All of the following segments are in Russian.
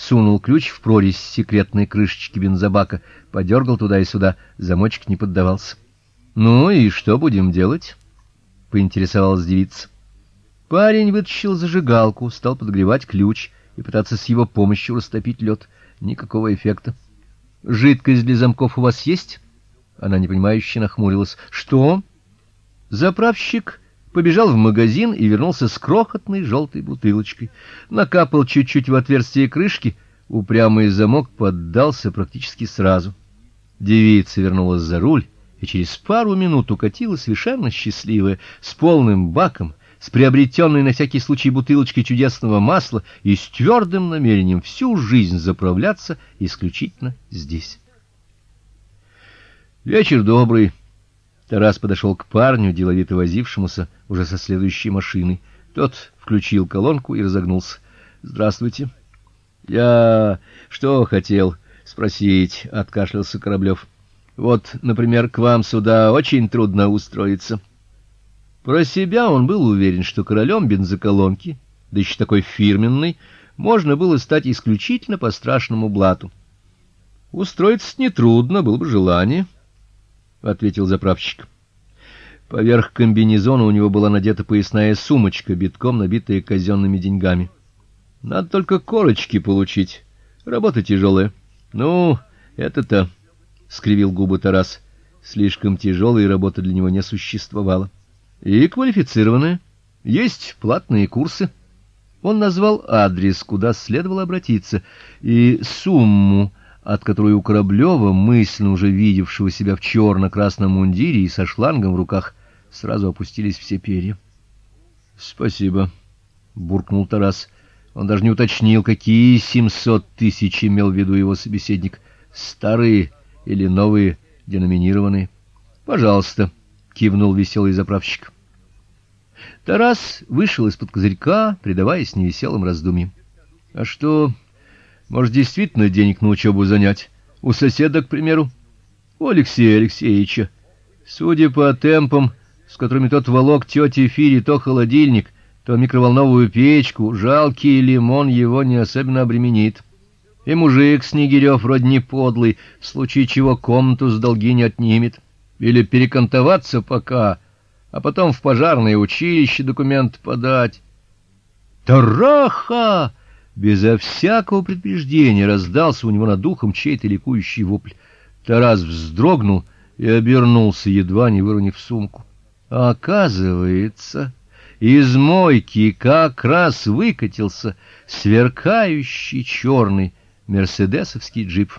сунул ключ в прорезь секретной крышечки бензобака, подергал туда и сюда, замочек не поддавался. Ну и что будем делать? поинтересовалась девица. Парень вытащил зажигалку, стал подогревать ключ и пытаться с его помощью растопить лед. Никакого эффекта. Жидкость для замков у вас есть? Она непонимающе нахмурилась. Что? Заправщик побежал в магазин и вернулся с крохотной желтой бутылочкой. Накапал чуть-чуть в отверстие крышки, упрямый замок поддался практически сразу. Девица вернулась за руль и через пару минут укатила совершенно счастливая, с полным баком, с приобретенной на всякий случай бутылочкой чудесного масла и с твердым намерением всю жизнь заправляться исключительно здесь. Вечер добрый. Тарас подошел к парню, деловито возившемуся уже со следующей машиной. Тот включил колонку и разогнулся. Здравствуйте. Я что хотел спросить, откашлялся Кораблев. Вот, например, к вам сюда очень трудно устроиться. Про себя он был уверен, что королем бензоколонки, да еще такой фирменный, можно было стать исключительно по страшному блату. Устроиться нетрудно, было бы желание, ответил заправщик. Поверх комбинезона у него была надета поясная сумочка, битком набитая казенными деньгами. Надо только корочки получить. Работа тяжелая. Ну, это-то, скривил губы Тарас. Слишком тяжелой работы для него не существовало и квалифицированные. Есть платные курсы. Он назвал адрес, куда следовало обратиться, и сумму, от которой у Кораблёва, мысленно уже видевшего себя в черно красном мундире и со шлангом в руках, сразу опустились все перья. Спасибо, буркнул Тарас. Он даже не уточнил, какие семьсот тысяч имел в виду его собеседник, старые или новые, деноминированные. Пожалуйста кивнул веселый заправщик. Тарас вышел из-под козырька, предаваясь невеселым раздумьям. А что, может, действительно денег на учебу занять? У соседа, к примеру, у Алексея Алексеевича. Судя по темпам, с которыми тот волок тете Фире то холодильник, то микроволновую печку, жалкий лимон его не особенно обременит. И мужик Снегирев вроде не подлый, в случае чего комнату с долги не отнимет или перекантоваться пока, а потом в пожарное училище документ подать. Тараха! Безо всякого предупреждения раздался у него над духом чей-то ликующий вопль. Тарас вздрогнул и обернулся, едва не выронив сумку. Оказывается, из мойки как раз выкатился сверкающий черный мерседесовский джип.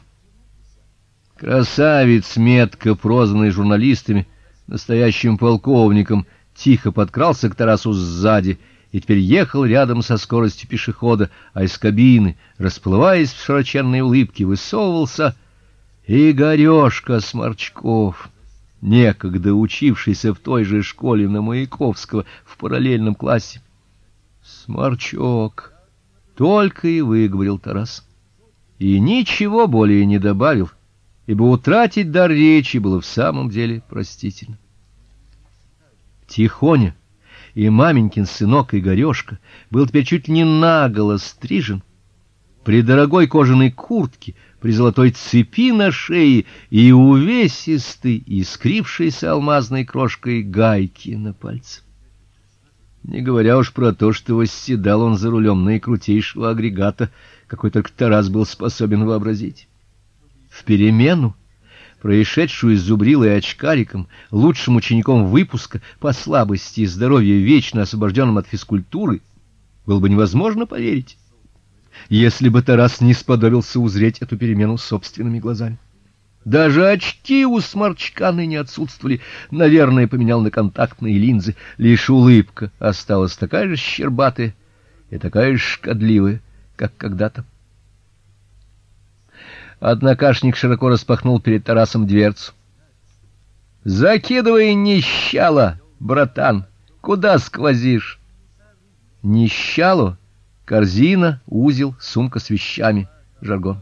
Красавец, метко прозванный журналистами настоящим полковником, тихо подкрался к Тарасу сзади и теперь ехал рядом со скоростью пешехода, а из кабины, расплываясь в широченной улыбке, высовывался Игорёшка Сморчков, некогда учившийся в той же школе на Маяковского в параллельном классе. Сморчок только и выговорил Тарас. И ничего более не добавил ибо утратить дар речи было в самом деле простительно. Тихоня и маменькин сынок Игорёшка был теперь чуть ли не наголо стрижен, при дорогой кожаной куртке, при золотой цепи на шее и увесистой, искрившейся алмазной крошкой гайки на пальце. Не говоря уж про то, что восседал он за рулем наикрутейшего агрегата, какой только Тарас был способен вообразить в перемену, происшедшую с зубрилой очкариком, лучшим учеником выпуска по слабости и здоровью вечно освобожденным от физкультуры, было бы невозможно поверить, если бы Тарас не сподобился узреть эту перемену собственными глазами. Даже очки у сморчка не отсутствовали, наверное, поменял на контактные линзы, лишь улыбка осталась такая же щербатая и такая же шкодливая, как когда-то. Однокашник широко распахнул перед Тарасом дверцу. Закидывай нищало, братан. Куда сквозишь? Нищало, корзина, узел, сумка с вещами, жаргон.